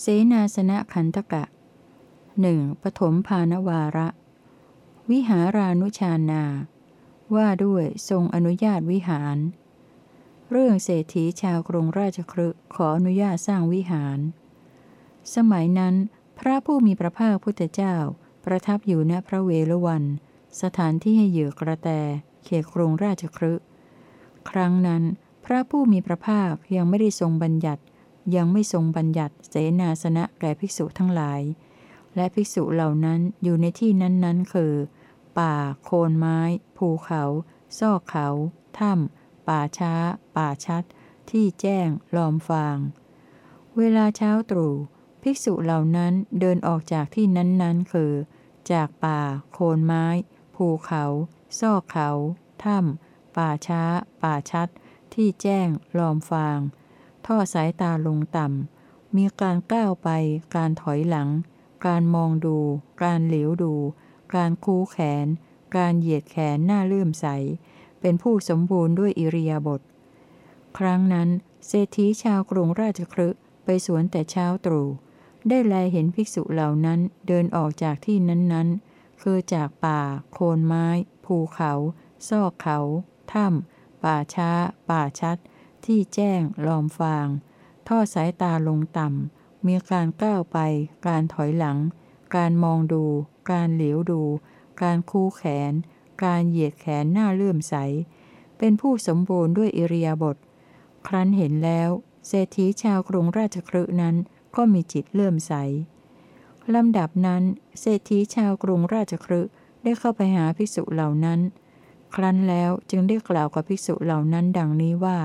เสนาสนะขันธกะหนึ่งปฐมภานวาระ วิหารานุชานา ว่าด้วยทรงอนุญาตวิหาร เรื่องเศรษฐีชาวกรุงราชครึขออนุญาตสร้างวิหาร สมัยนั้น พระผู้มีพระภาคพุทธเจ้า ประทับอยู่ณพระเวฬวัน สถานที่ให้เหยื่อกระแต เขตกรุงราชครึครั้งนั้น พระผู้มีพระภาคยังไม่ได้ทรงบัญญัติ ยังไม่ทรงบัญญัติเสนาสนะแก่ภิกษุทั้งหลาย และภิกษุเหล่านั้นอยู่ในที่นั้นๆ คือ ป่า โคนไม้ ภูเขา ซอกเขา ถ้ำ ป่าช้า ป่าชัด ที่แจ้ง ลอมฟาง เวลาเช้าตรู่ ภิกษุเหล่านั้นเดินออกจากที่นั้นๆ คือ จากป่า โคนไม้ ภูเขา ซอกเขา ถ้ำ ป่าช้า ป่าชัด ที่แจ้ง ลอมฟาง ท่อสายตาลงต่ำ มีการก้าวไป การถอยหลัง การมองดู การเหลียวดู การคูแขน การเหยียดแขนหน้าเลื่อมใส เป็นผู้สมบูรณ์ด้วยอิริยาบถ ครั้งนั้น เศรษฐีชาวกรุงราชครึไปสวนแต่เช้าตรู่ ได้แลเห็นภิกษุเหล่านั้นเดินออกจากที่นั้นๆ คือจากป่า โคนไม้ ภูเขา ซอกเขา ถ้ำ ป่าช้า ป่าชัด ที่แจ้ง ลอมฟาง ทอดสายตาลงต่ำ มีการก้าวไป การถอยหลัง การมองดู การเหลียวดู การคู่แขน การเหยียดแขนหน้าเลื่อมใส เป็นผู้สมบูรณ์ด้วยอิริยาบถ ครั้นเห็นแล้ว เศรษฐีชาวกรุงราชครึนั้นก็มีจิตเลื่อมใส ลำดับนั้น เศรษฐีชาวกรุงราชครึได้เข้าไปหาภิกษุเหล่านั้น ครั้นแล้วจึงได้กล่าวกับภิกษุเหล่านั้นดังนี้ว่า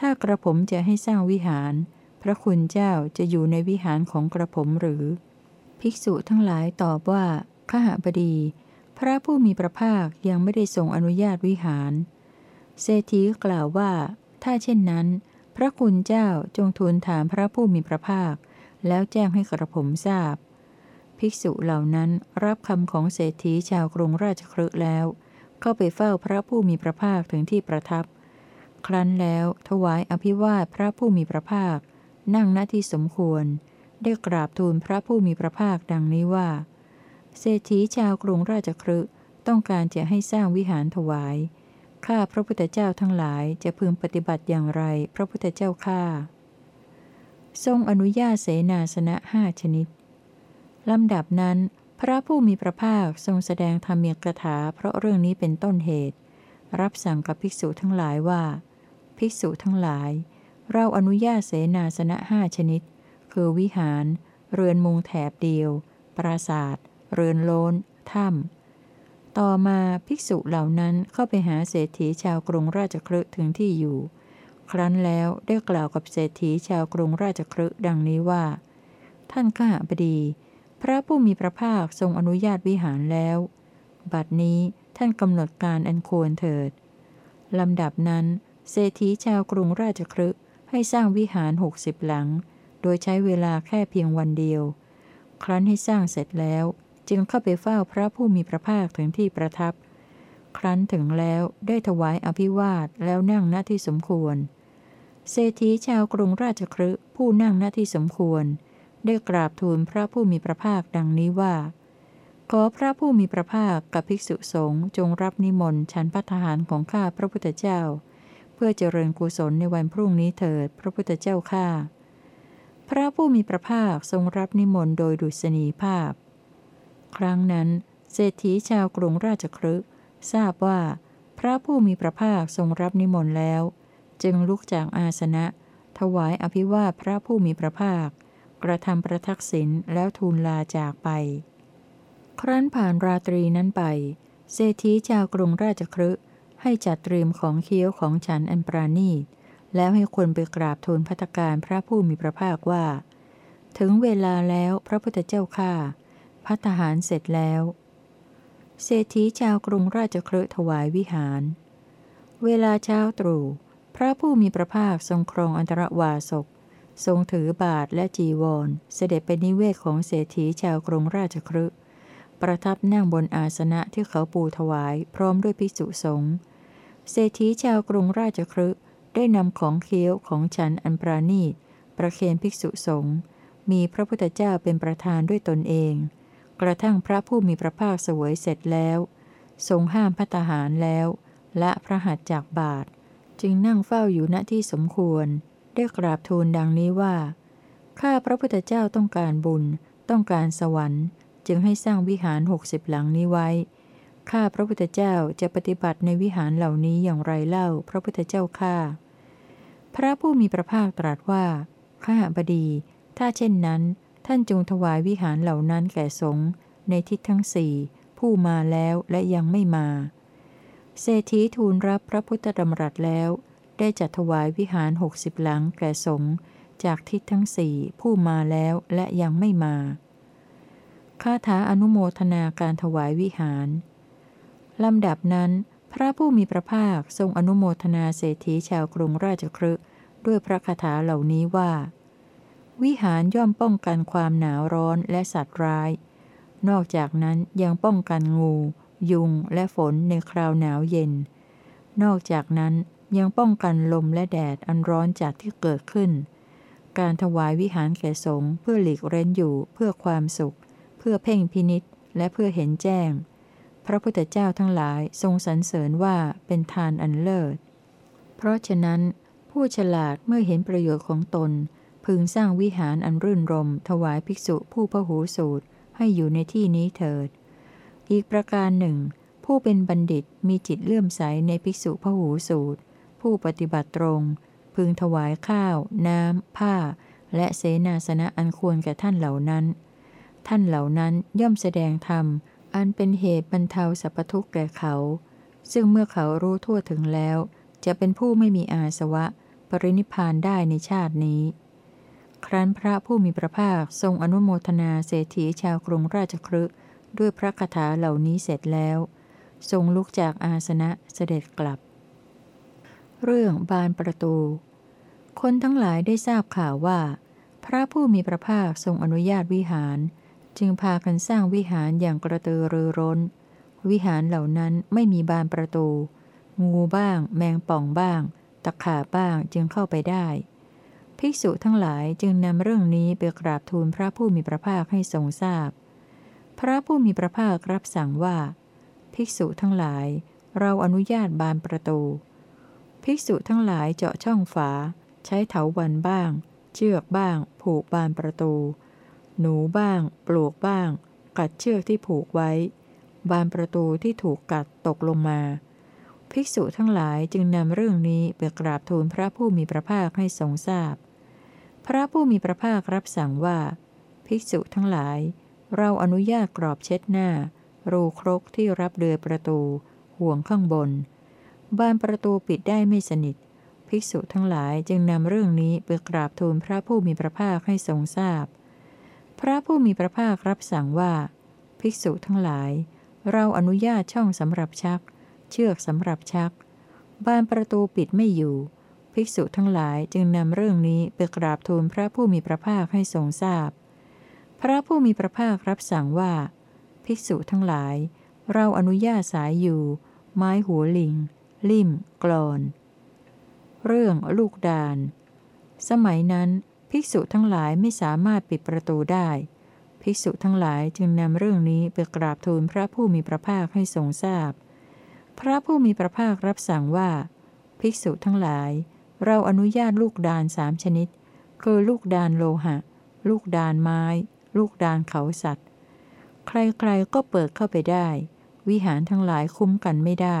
ถ้ากระผมจะให้สร้างวิหาร พระคุณเจ้าจะอยู่ในวิหารของกระผมหรือ ภิกษุทั้งหลายตอบว่าขหบดี พระผู้มีพระภาคยังไม่ได้ทรงอนุญาตวิหาร เศรษฐีกล่าวว่า ถ้าเช่นนั้น พระคุณเจ้าจงทูลถามพระผู้มีพระภาค แล้วแจ้งให้กระผมทราบ ภิกษุเหล่านั้นรับคำของเศรษฐีชาวกรุงราชครึแล้ว เข้าไปเฝ้าพระผู้มีพระภาคถึงที่ประทับ ครั้นแล้วถวายอภิวาทพระผู้มีพระภาค นั่งณที่สมควร ได้กราบทูลพระผู้มีพระภาคดังนี้ว่า เศรษฐีชาวกรุงราชครึต้องการจะให้สร้างวิหารถวาย ข้าพระพุทธเจ้าทั้งหลายจะพึงปฏิบัติอย่างไรพระพุทธเจ้าข้าทรงอนุญาตเสนาสนะห้าชนิด ลำดับนั้น พระผู้มีพระภาคทรงแสดงธรรมีกถาเพราะเรื่องนี้เป็นต้นเหตุ รับสั่งกับภิกษุทั้งหลายว่า ภิกษุทั้งหลาย เราอนุญาตเสนาสนะห้าชนิด คือวิหาร เรือนมุงแถบเดียว ปราศาสตร์เรือนโลนถ้ำต่อมาภิกษุเหล่านั้นเข้าไปหาเศรษฐีชาวกรุงราชครึถึงที่อยู่ ครั้นแล้วได้กล่าวกับเศรษฐีชาวกรุงราชครึดังนี้ว่า ท่านข้าบดี พระผู้มีพระภาคทรงอนุญาตวิหารแล้ว บัดนี้ท่านกำหนดการอันควรเถิดลำดับนั้น เศรษฐีชาวกรุงราชครึให้สร้างวิหารหกสิบหลัง โดยใช้เวลาแค่เพียงวันเดียว ครั้นให้สร้างเสร็จแล้ว จึงเข้าไปเฝ้าพระผู้มีพระภาคถึงที่ประทับ ครั้นถึงแล้วได้ถวายอภิวาทแล้วนั่งหน้าที่สมควร เศรษฐีชาวกรุงราชครึผู้นั่งหน้าที่สมควร ได้กราบทูลพระผู้มีพระภาคดังนี้ว่าขอพระผู้มีพระภาคกับภิกษุสงฆ์จงรับนิมนต์ฉันพัฒหารของข้าพระพุทธเจ้า พื่อเจริญกุศลในวันพรุ่งนี้เถิด พระพุทธเจ้าข้าพระผู้มีพระภาคทรงรับนิมนต์โดยดุษณีภาพ ครั้งนั้น เศรษฐีชาวกรุงราชครึทราบว่า พระผู้มีพระภาคทรงรับนิมนต์แล้ว จึงลุกจากอาสนะ ถวายอภิวาพระผู้มีพระภาค กระทำประทักษิณแล้วทูลลาจากไป ครั้นผ่านราตรีนั้นไป เศรษฐีชาวกรุงราชครึ ให้จัดเตรียมของเคี้ยวของฉันอันปราณีต แล้วให้คนไปกราบทูลพัตการพระผู้มีพระภาคว่า ถึงเวลาแล้วพระพุทธเจ้าข้าพัฒหารเสร็จแล้ว เศรษฐีชาวกรุงราชครึถวายวิหาร เวลาเช้าตรู่พระผู้มีพระภาคทรงครองอันตรวาสก ทรงถือบาทและจีวร เสด็จไปนิเวศของเศรษฐีชาวกรุงราชครึประทับนั่งบนอาสนะที่เขาปูถวายพร้อมด้วยภิกษุสงฆ์ เศรษฐีชาวกรุงราชครึได้นำของเคี้ยวของฉันอันปราณีต ประเคนภิกษุสงฆ์มีพระพุทธเจ้าเป็นประธานด้วยตนเอง กระทั่งพระผู้มีพระภาคเสวยเสร็จแล้ว ทรงห้ามพัตหารแล้ว และพระหัตจากบาท จึงนั่งเฝ้าอยู่ณที่สมควร ได้กราบทูลดังนี้ว่า ข้าพระพุทธเจ้าต้องการบุญ ต้องการสวรรค์ จึงให้สร้างวิหารหกสิบหลังนี้ไว้ ข้าพระพุทธเจ้าจะปฏิบัติในวิหารเหล่านี้อย่างไรเล่า พระพุทธเจ้าข้าพระผู้มีพระภาคตรัสว่า ข้าบดี ถ้าเช่นนั้น ท่านจงถวายวิหารเหล่านั้นแก่สงฆ์ในทิศทั้งสี่ผู้มาแล้วและยังไม่มา เศรษฐีทูลรับพระพุทธดำรัสแล้ว ได้จัดถวายวิหารหกสิบหลังแก่สงฆ์จากทิศทั้งสี่ผู้มาแล้วและยังไม่มาคาถาอนุโมทนาการถวายวิหาร ลำดับนั้น พระผู้มีพระภาคทรงอนุโมทนาเศรษฐีชาวกรุงราชครึด้วยพระคาถาเหล่านี้ว่า วิหารย่อมป้องกันความหนาวร้อนและสัตว์ร้าย นอกจากนั้นยังป้องกันงู ยุงและฝนในคราวหนาวเย็น นอกจากนั้นยังป้องกันลมและแดดอันร้อนจากที่เกิดขึ้น การถวายวิหารแก่สงฆ์เพื่อหลีกเร้นอยู่เพื่อความสุข เพื่อเพ่งพินิษและเพื่อเห็นแจ้ง พระพุทธเจ้าทั้งหลายทรงสรรเสริญว่าเป็นทานอันเลิศ เพราะฉะนั้น ผู้ฉลาดเมื่อเห็นประโยชน์ของตน พึงสร้างวิหารอันรื่นรม ถวายภิกษุผู้พหูสูตรให้อยู่ในที่นี้เถิด อีกประการหนึ่ง ผู้เป็นบัณฑิตมีจิตเลื่อมใสในภิกษุพหูสูตร ผู้ปฏิบัติตรง พึงถวายข้าว น้ำ ผ้า และเสนาสนะอันควรแก่ท่านเหล่านั้น ท่านเหล่านั้นย่อมแสดงธรรม อันเป็นเหตุบรรเทาสัพทุกข์แก่เขา ซึ่งเมื่อเขารู้ทั่วถึงแล้ว จะเป็นผู้ไม่มีอาสวะ ปรินิพพานได้ในชาตินี้ ครั้นพระผู้มีพระภาคทรงอนุโมทนาเศรษฐีชาวกรุงราชครึด้วยพระคาถาเหล่านี้เสร็จแล้ว ทรงลุกจากอาสนะเสด็จกลับ เรื่องบานประตู คนทั้งหลายได้ทราบข่าวว่า พระผู้มีพระภาคทรงอนุญาตวิหาร จึงพากันสร้างวิหารอย่างกระตือรือร้น วิหารเหล่านั้นไม่มีบานประตู งูบ้าง แมงป่องบ้าง ตะขาบบ้างจึงเข้าไปได้ ภิกษุทั้งหลายจึงนำเรื่องนี้ไปกราบทูลพระผู้มีพระภาคให้ทรงทราบพพระผู้มีพระภาครับสั่งว่า ภิกษุทั้งหลาย เราอนุญาตบานประตู ภิกษุทั้งหลายเจาะช่องฝา ใช้เถาวันบ้าง เชือกบ้าง ผูกบานประตู หนูบ้าง ปลวกบ้าง กัดเชือกที่ผูกไว้ บานประตูที่ถูกกัดตกลงมา ภิกษุทั้งหลายจึงนำเรื่องนี้ไปกราบทูลพระผู้มีพระภาคให้ทรงทราบพพระผู้มีพระภาครับสั่งว่า ภิกษุทั้งหลาย เราอนุญาตกรอบเช็ดหน้า รูครกที่รับเดือยประตู ห่วงข้างบน บานประตูปิดได้ไม่สนิทภิกษุทั้งหลายจึงนำเรื่องนี้ไปกราบทูลพระผู้มีพระภาคให้ทรงทราบพ พระผู้มีพระภาครับสั่งว่า ภิกษุทั้งหลาย เราอนุญาตช่องสำหรับชัก เชือกสำหรับชัก บานประตูปิดไม่อยู่ ภิกษุทั้งหลายจึงนำเรื่องนี้ไปกราบทูลพระผู้มีพระภาคให้ทรงทราบพพระผู้มีพระภาครับสั่งว่า ภิกษุทั้งหลาย เราอนุญาตสายอยู่ ไม้หัวลิง ลิ่มกรอน เรื่องลูกดานสมัยนั้น ภิกษุทั้งหลายไม่สามารถปิดประตูได้ ภิกษุทั้งหลายจึงนำเรื่องนี้ไปกราบทูลพระผู้มีพระภาคให้ทรงทราบพพระผู้มีพระภาครับสั่งว่า ภิกษุทั้งหลาย เราอนุญาตลูกดานสามชนิด คือลูกดานโลหะ ลูกดานไม้ ลูกดานเขาสัตว์ ใครๆก็เปิดเข้าไปได้ วิหารทั้งหลายคุ้มกันไม่ได้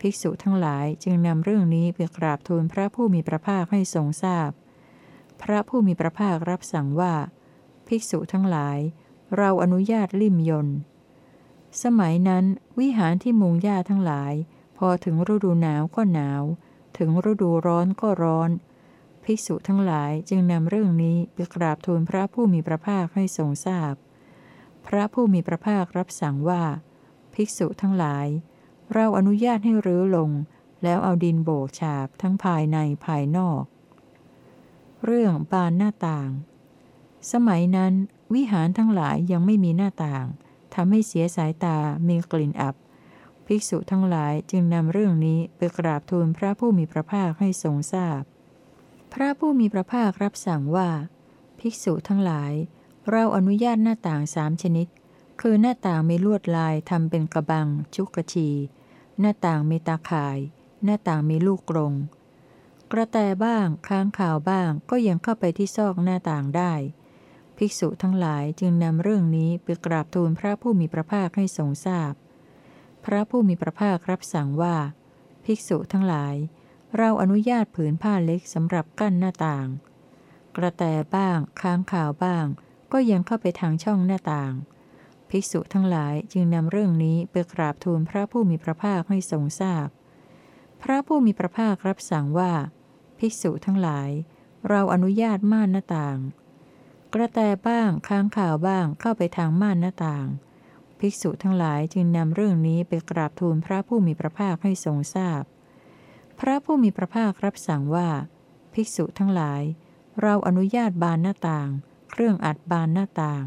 ภิกษุทั้งหลายจึงนำเรื่องนี้ไปกราบทูลพระผู้มีพระภาคให้ทรงทราบพ พระผู้มีพระภาครับสั่งว่า ภิกษุทั้งหลาย เราอนุญาตลิ่มยนต์สมัยนั้นวิหารที่มุงหญ้าทั้งหลาย พอถึงฤดูหนาวก็หนาว ถึงฤดูร้อนก็ร้อน ภิกษุทั้งหลายจึงนำเรื่องนี้ไปกราบทูลพระผู้มีพระภาคให้ทรงทราบพพระผู้มีพระภาครับสั่งว่า ภิกษุทั้งหลาย เราอนุญาตให้รื้อลง แล้วเอาดินโบกฉาบทั้งภายในภายนอก เรื่องบานหน้าต่าง สมัยนั้น วิหารทั้งหลายยังไม่มีหน้าต่างทำให้เสียสายตามีกลิ่นอับ ภิกษุทั้งหลายจึงนำเรื่องนี้ไปกราบทูลพระผู้มีพระภาคให้ทรงทราบพพระผู้มีพระภาครับสั่งว่า ภิกษุทั้งหลาย เราอนุญาตหน้าต่างสามชนิด คือหน้าต่างมีลวดลายทำเป็นกระบัง ชุกกระชี หน้าต่างมีตาข่าย หน้าต่างมีลูกกรง กระแตบ้าง ค้างข่าวบ้างก็ยังเข้าไปที่ซอกหน้าต่างได้ ภิกษุทั้งหลายจึงนำเรื่องนี้ไปกราบทูลพระผู้มีพระภาคให้ทรงทราบพพระผู้มีพระภาครับสั่งว่า ภิกษุทั้งหลาย เราอนุญาตผืนผ้าเล็กสำหรับกั้นหน้าต่าง กระแตบ้าง ค้างข่าวบ้าง ก็ยังเข้าไปทางช่องหน้าต่าง ภิกษุทั้งหลายจึงนำเรื่องนี้ไปกราบทูลพระผู้มีพระภาคให้ทรงทราบพพระผู้มีพระภาครับสั่งว่า ภิกษุทั้งหลาย เราอนุญาตม่านหน้าต่าง กระแตบ้างค้างข่าวบ้างเข้าไปทางม่านหน้าต่าง ภิกษุทั้งหลายจึงนำเรื่องนี้ไปกราบทูลพระผู้มีพระภาคให้ทรงทราบพพระผู้มีพระภาครับสั่งว่า ภิกษุทั้งหลาย เราอนุญาตบานหน้าต่าง เครื่องอัดบานหน้าต่าง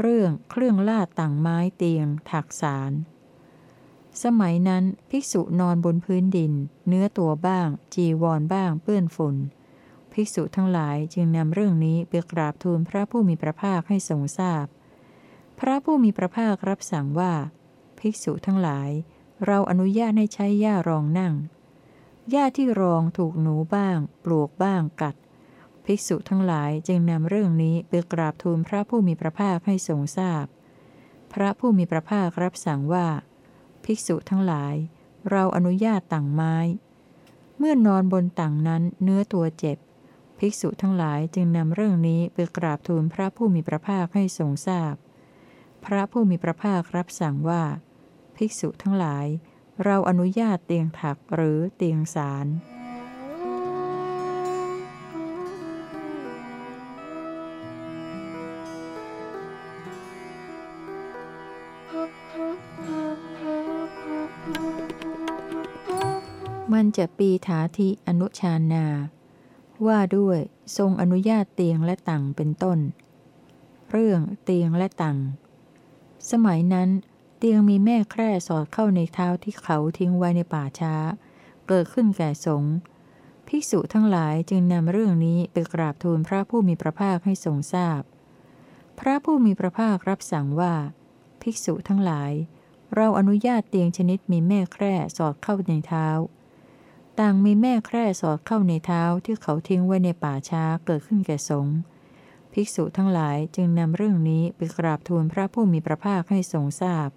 เรื่องเครื่องลาดต่างไม้เตียง ถักสาร สมัยนั้นภิกษุนอนบนพื้นดิน เนื้อตัวบ้าง จีวรบ้าง เปื้อนฝุ่น ภิกษุทั้งหลายจึงนำเรื่องนี้ไปกราบทูลพระผู้มีพระภาคให้ทรงทราบพพระผู้มีพระภาครับสั่งว่า ภิกษุทั้งหลาย เราอนุญาตให้ใช้หญ้ารองนั่งหญ้าที่รองถูกหนูบ้าง ปลวกบ้างกัด ภิกษุทั้งหลายจึงนำเรื่องนี้ไปกราบทูลพระผู้มีพระภาคให้ทรงทราบพพระผู้มีพระภาครับสั่งว่า ภิกษุทั้งหลาย เราอนุญาตต่างไม้ เมื่อนอนบนต่างนั้นเนื้อตัวเจ็บ ภิกษุทั้งหลายจึงนำเรื่องนี้ไปกราบทูลพระผู้มีพระภาคให้ทรงทราบพพระผู้มีพระภาครับสั่งว่า ภิกษุทั้งหลาย เราอนุญาตเตียงถักหรือเตียงสาร จะปีถาธิอนุชานา ว่าด้วยทรงอนุญาตเตียงและตังเป็นต้น เรื่องเตียงและตังสมัยนั้น เตียงมีแม่แคร่สอดเข้าในเท้าที่เขาทิ้งไว้ในป่าช้า เกิดขึ้นแก่สงฆ์ภิกษุทั้งหลายจึงนำเรื่องนี้ไปกราบทูลพระผู้มีพระภาคให้ทรงทราบพพระผู้มีพระภาครับสั่งว่า ภิกษุทั้งหลาย เราอนุญาตเตียงชนิดมีแม่แคร่สอดเข้าในเท้า ต่างมีแม่แคร่สอดเข้าในเท้าที่เขาทิ้งไว้ในป่าช้าเกิดขึ้นแก่สงฆ์ภิกษุทั้งหลายจึงนำเรื่องนี้ไปกราบทูลพระผู้มีพระภาคให้ทรงทราบพ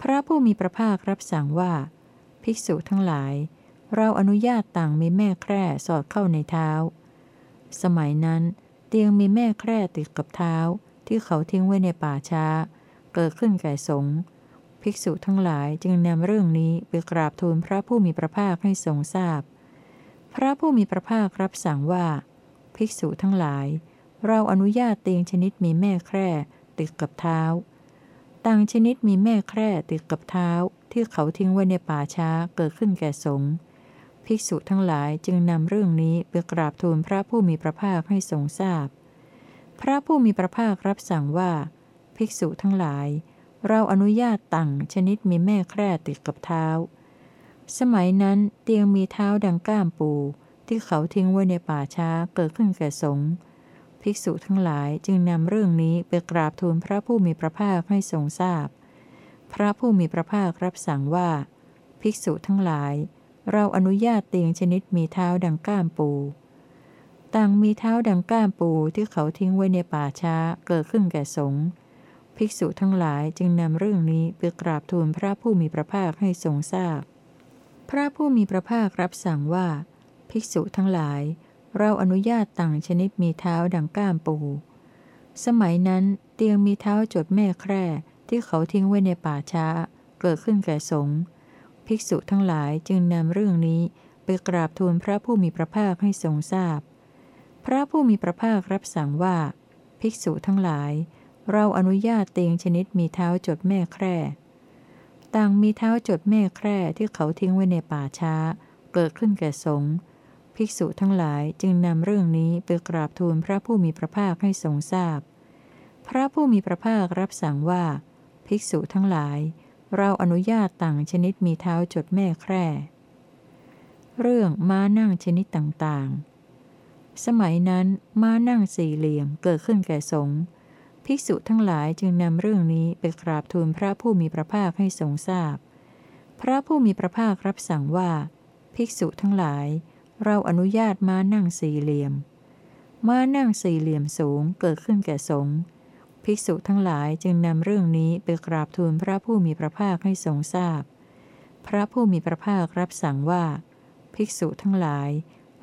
พระผู้มีพระภาครับสั่งว่า ภิกษุทั้งหลาย เราอนุญาตต่างมีแม่แคร่สอดเข้าในเท้า สมัยนั้น เตียงมีแม่แคร่ติดกับเท้า ที่เขาทิ้งไว้ในป่าช้า เกิดขึ้นแก่สงฆ์ ภิกษุทั้งหลายจึงนำเรื่องนี้ไปกราบทูลพระผู้มีพระภาคให้ทรงทราบพพระผู้มีพระภาครับสั่งว่า ภิกษุทั้งหลาย เราอนุญาตเตียงชนิดมีแม่แคร่ติดกับเท้าต่างชนิดมีแม่แคร่ติดกับเท้าที่เขาทิ้งไว้ในป่าช้าเกิดขึ้นแก่สงฆ์ภิกษุทั้งหลายจึงนำเรื่องนี้ไปกราบทูลพระผู้มีพระภาคให้ทรงทราบพพระผู้มีพระภาครับสั่งว่า ภิกษุทั้งหลาย เราอนุญาตตั้งชนิดมีแม่แคร่ติดกับเท้า สมัยนั้นเตียงมีเท้าดังก้ามปู ที่เขาทิ้งไว้ในป่าช้าเกิดขึ้นแก่สงฆ์ภิกษุทั้งหลายจึงนำเรื่องนี้ไปกราบทูลพระผู้มีพระภาคให้ทรงทราบพพระผู้มีพระภาครับสั่งว่า ภิกษุทั้งหลาย เราอนุญาตเตียงชนิดมีเท้าดังก้ามปู ต่างมีเท้าดังก้ามปูที่เขาทิ้งไว้ในป่าช้าเกิดขึ้นแก่สงฆ์ ภิกษุทั้งหลายจึงนำเรื่องนี้ไปกราบทูลพระผู้มีพระภาคให้ทรงทราบพพระผู้มีพระภาครับสั่งว่า ภิกษุทั้งหลาย เราอนุญาตต่างชนิดมีเท้าดังก้ามปู สมัยนั้นเตียงมีเท้าจดแม่แคร่ที่เขาทิ้งไว้ในป่าช้า เกิดขึ้นแก่สงฆ์ภิกษุทั้งหลายจึงนำเรื่องนี้ไปกราบทูลพระผู้มีพระภาคให้ทรงทราบพพระผู้มีพระภาครับสั่งว่า ภิกษุทั้งหลาย เราอนุญาตเตียงชนิดมีเท้าจดแม่แคร่ ต่างมีเท้าจดแม่แคร่ที่เขาทิ้งไว้ในป่าช้า เกิดขึ้นแก่สงฆ์ภิกษุทั้งหลายจึงนำเรื่องนี้ไปกราบทูลพระผู้มีพระภาคให้ทรงทราบพพระผู้มีพระภาครับสั่งว่า ภิกษุทั้งหลาย เราอนุญาตต่างชนิดมีเท้าจดแม่แคร่ เรื่องม้านั่งชนิดต่างๆ สมัยนั้นม้านั่งสี่เหลี่ยมเกิดขึ้นแก่สงฆ์ ภิกษุทั้งหลายจึงนำเรื่องนี้ไปกราบทูลพระผู้มีพระภาคให้ทรงทราบพพระผู้มีพระภาครับสั่งว่า ภิกษุทั้งหลาย เราอนุญาตม้านั่งสี่เหลี่ยม ม้านั่งสี่เหลี่ยมสูงเกิดขึ้นแก่สงฆ์ภิกษุทั้งหลายจึงนำเรื่องนี้ไปกราบทูลพระผู้มีพระภาคให้ทรงทราบพพระผู้มีพระภาครับสั่งว่า ภิกษุทั้งหลาย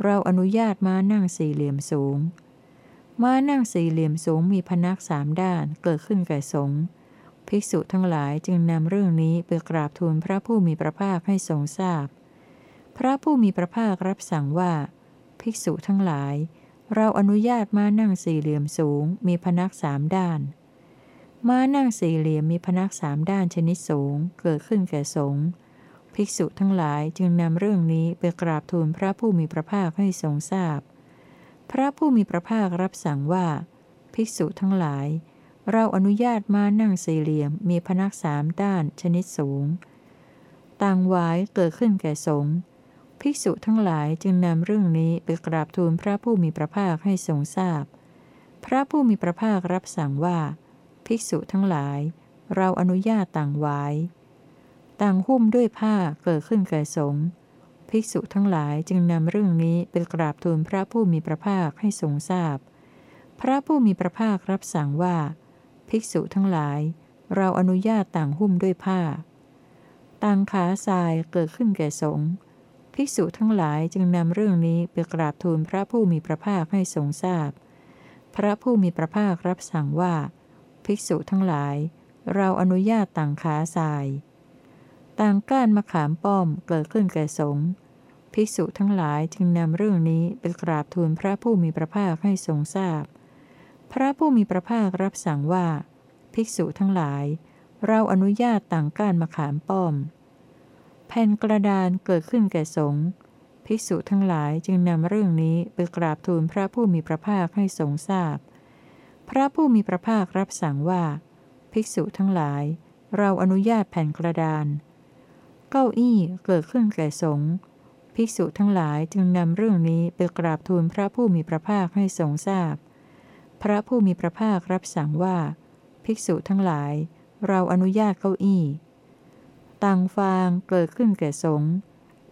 เราอนุญาตม้านั่งสี่เหลี่ยมสูง ม้านั่งสี่เหลี่ยมสูงมีพนักสามด้านเกิดขึ้นแก่สงฆ์ภิกษุทั้งหลายจึงนำเรื่องนี้ไปกราบทูลพระผู้มีพระภาคให้ทรงทราบพพระผู้มีพระภาครับสั่งว่า ภิกษุทั้งหลาย เราอนุญาตม้านั่งสี่เหลี่ยมสูง มีพนักสามด้าน ม้านั่งสี่เหลี่ยมมีพนักสามด้านชนิดสูงเกิดขึ้นแก่สงฆ์ภิกษุทั้งหลายจึงนำเรื่องนี้ไปกราบทูลพระผู้มีพระภาคให้ทรงทราบพ พระผู้มีพระภาครับสั่งว่า ภิกษุทั้งหลาย เราอนุญาตมานั่งสี่เหลี่ยมมีพนักสามด้านชนิดสูง ต่างวายเกิดขึ้นแก่สงฆ์ภิกษุทั้งหลายจึงนำเรื่องนี้ไปกราบทูลพระผู้มีพระภาคให้ทรงทราบพพระผู้มีพระภาครับสั่งว่า ภิกษุทั้งหลาย เราอนุญาตต่างวาย ต่างหุ้มด้วยผ้าเกิดขึ้นแก่สงฆ์ ภิกษุทั้งหลายจึงนำเรื่องนี้ไปกราบทูลพระผู้มีพระภาคให้ทรงทราบพพระผู้มีพระภาครับสั่งว่า ภิกษุทั้งหลาย เราอนุญาตต่างหุ้มด้วยผ้า ต่างขาทรายเกิดขึ้นแก่สงฆ์ภิกษุทั้งหลายจึงนำเรื่องนี้ไปกราบทูลพระผู้มีพระภาคให้ทรงทราบพพระผู้มีพระภาครับสั่งว่า ภิกษุทั้งหลาย เราอนุญาตต่างขาทราย ต่างก้านมะขามป้อมเกิดขึ้นแก่สงฆ์ภิกษุทั้งหลายจึงนำเรื่องนี้ไปกราบทูลพระผู้มีพระภาคให้ทรงทราบพพระผู้มีพระภาครับสั่งว่า ภิกษุทั้งหลาย เราอนุญาตต่างก้านมะขามป้อม แผ่นกระดานเกิดขึ้นแก่สงฆ์ภิกษุทั้งหลายจึงนำเรื่องนี้ไปกราบทูลพระผู้มีพระภาคให้ทรงทราบพพระผู้มีพระภาครับสั่งว่า ภิกษุทั้งหลาย เราอนุญาตแผ่นกระดาน เก้าอี้เกิดขึ้นแก่สงฆ์ภิกษุทั้งหลายจึงนำเรื่องนี้ไปกราบทูลพระผู้มีพระภาคให้ทรงทราบพพระผู้มีพระภาครับสั่งว่า ภิกษุทั้งหลาย เราอนุญาตเก้าอี้ตังฟางเกิดขึ้นแก่สงฆ์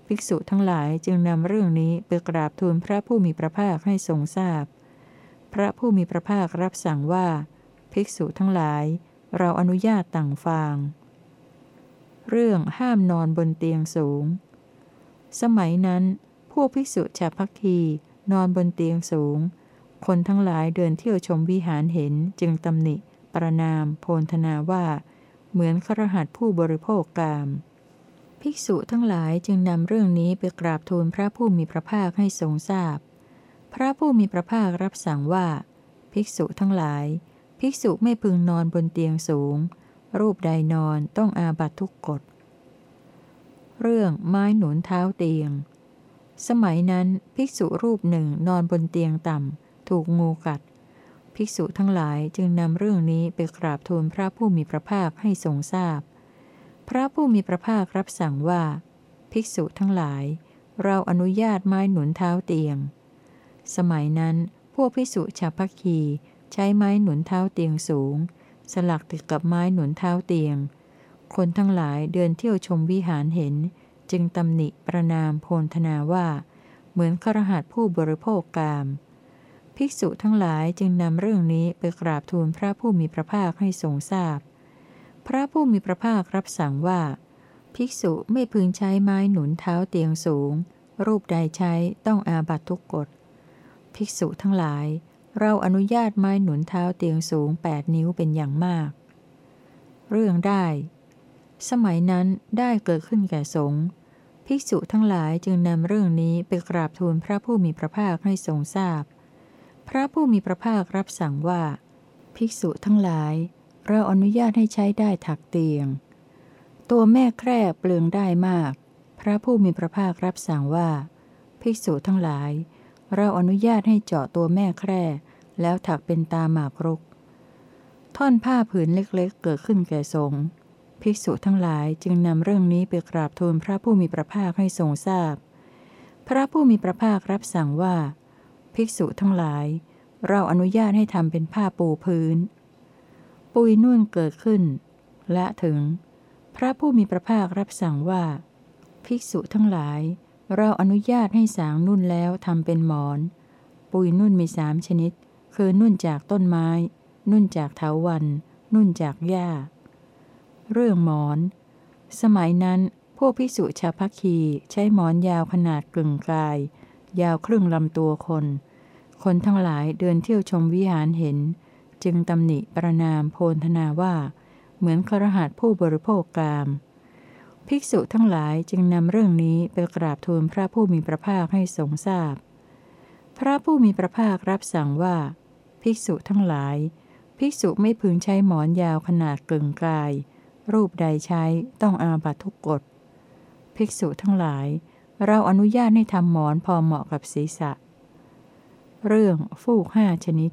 ภิกษุทั้งหลายจึงนำเรื่องนี้ไปกราบทูลพระผู้มีพระภาคให้ทรงทราบพพระผู้มีพระภาครับสั่งว่า ภิกษุทั้งหลาย เราอนุญาตตังฟาง เรื่องห้ามนอนบนเตียงสูง สมัยนั้น พวกภิกษุชาวพักทีนอนบนเตียงสูง คนทั้งหลายเดินเที่ยวชมวิหารเห็นจึงตำหนิ ประนาม โพนธนาว่า เหมือนครหัสผู้บริโภคกาม ภิกษุทั้งหลายจึงนำเรื่องนี้ไปกราบทูลพระผู้มีพระภาคให้ทรงทราบพพระผู้มีพระภาครับสั่งว่า ภิกษุทั้งหลาย ภิกษุไม่พึงนอนบนเตียงสูง รูปใดนอนต้องอาบัตทุกกฎ เรื่องไม้หนุนเท้าเตียง สมัยนั้นภิกษุรูปหนึ่งนอนบนเตียงต่ำ ถูกงูกัด ภิกษุทั้งหลายจึงนำเรื่องนี้ไปกราบทูลพระผู้มีพระภาคให้ทรงทราบพพระผู้มีพระภาครับสั่งว่า ภิกษุทั้งหลาย เราอนุญาตไม้หนุนเท้าเตียง สมัยนั้นพวกภิกษุชาวพักคีใช้ไม้หนุนเท้าเตียงสูง สลักติดกับไม้หนุนเท้าเตียง คนทั้งหลายเดินเที่ยวชมวิหารเห็น จึงตำหนิประนามโพนธนาว่า เหมือนครหัสผู้บริโภคกาม ภิกษุทั้งหลายจึงนำเรื่องนี้ไปกราบทูลพระผู้มีพระภาคให้ทรงทราบพพระผู้มีพระภาครับสั่งว่า ภิกษุไม่พึงใช้ไม้หนุนเท้าเตียงสูง รูปใดใช้ต้องอาบัตทุกกฎภิกษุทั้งหลาย เราอนุญาตไม้หนุนเท้าเตียงสูงแปดนิ้วเป็นอย่างมาก เรื่องได้ สมัยนั้นได้เกิดขึ้นแก่สงฆ์ภิกษุทั้งหลายจึงนำเรื่องนี้ไปกราบทูลพระผู้มีพระภาคให้ทรงทราบพพระผู้มีพระภาครับสั่งว่า ภิกษุทั้งหลาย เราอนุญาตให้ใช้ได้ถักเตียง ตัวแม่แคร่เปลืองได้มาก พระผู้มีพระภาครับสั่งว่า ภิกษุทั้งหลาย เราอนุญาตให้เจาะตัวแม่แคร่ แล้วถักเป็นตาหมากรุก ท่อนผ้าผืนเล็กๆ เกิดขึ้นแก่สงฆ์ภิกษุทั้งหลายจึงนำเรื่องนี้ไปกราบทูลพระผู้มีพระภาคให้ทรงทราบพพระผู้มีพระภาครับสั่งว่า ภิกษุทั้งหลาย เราอนุญาตให้ทำเป็นผ้าปูพื้น ปุยนุ่นเกิดขึ้น และถึง พระผู้มีพระภาครับสั่งว่า ภิกษุทั้งหลาย เราอนุญาตให้สางนุ่นแล้วทำเป็นหมอน ปุยนุ่นมีสามชนิด คือนุ่นจากต้นไม้ นุ่นจากเถาวัน นุ่นจากหญ้า เรื่องหมอน สมัยนั้นพวกภิกษุชาพักคีใช้หมอนยาวขนาดกึ่งกาย ยาวครึ่งลำตัวคน คนทั้งหลายเดินเที่ยวชมวิหารเห็น จึงตำหนิประนามโพลธนาว่า เหมือนครหัสผู้บริโภคกาม ภิกษุทั้งหลายจึงนำเรื่องนี้ไปกราบทูลพระผู้มีพระภาคให้ทรงทราบพพระผู้มีพระภาครับสั่งว่า ภิกษุทั้งหลาย ภิกษุไม่พึงใช้หมอนยาวขนาดกึ่งกาย รูปใดใช้ต้องอาบัตทุกกฎ ภิกษุทั้งหลาย เราอนุญาตให้ทำหมอนพอเหมาะกับศีรษะ เรื่องฟูกห้าชนิด